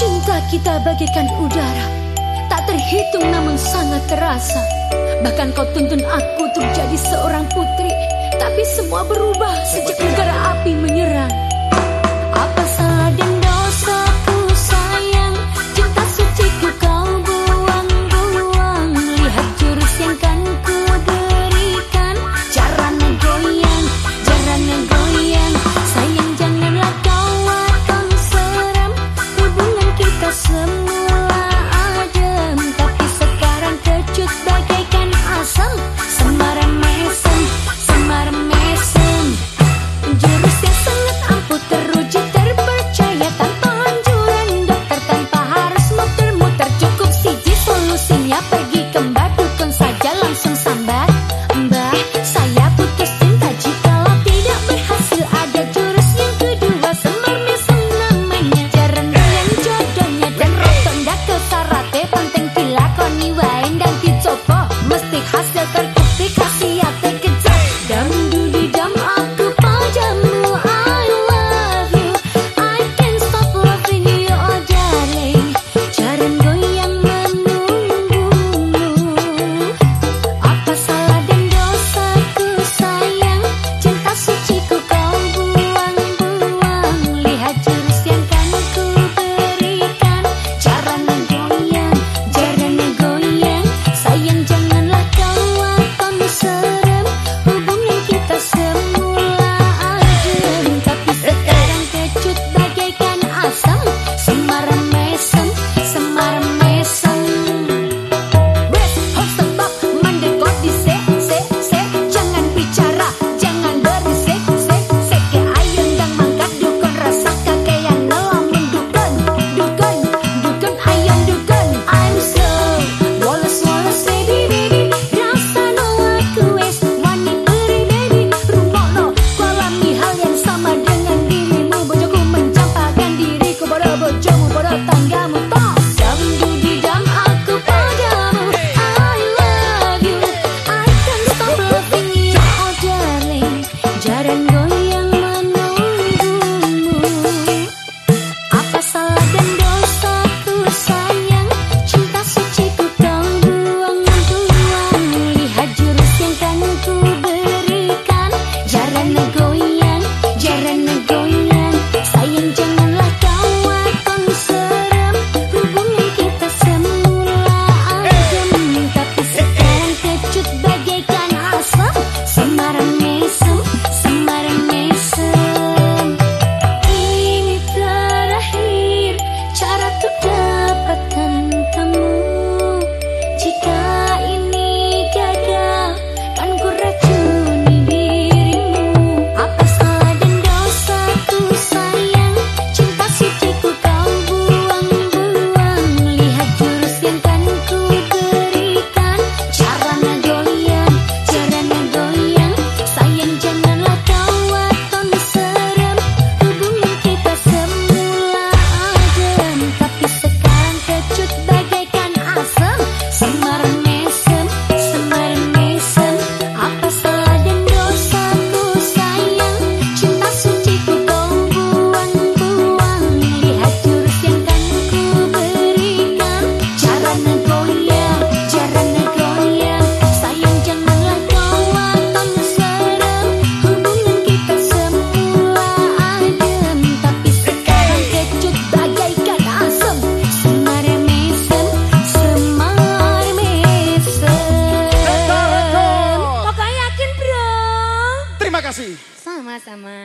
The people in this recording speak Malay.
Cinta kita bagaikan udara. Tak terhitung namun sangat terasa. Bahkan kau tuntun aku untuk jadi seorang putri. Tapi semua berubah sejak negara api kasih. Sama-sama.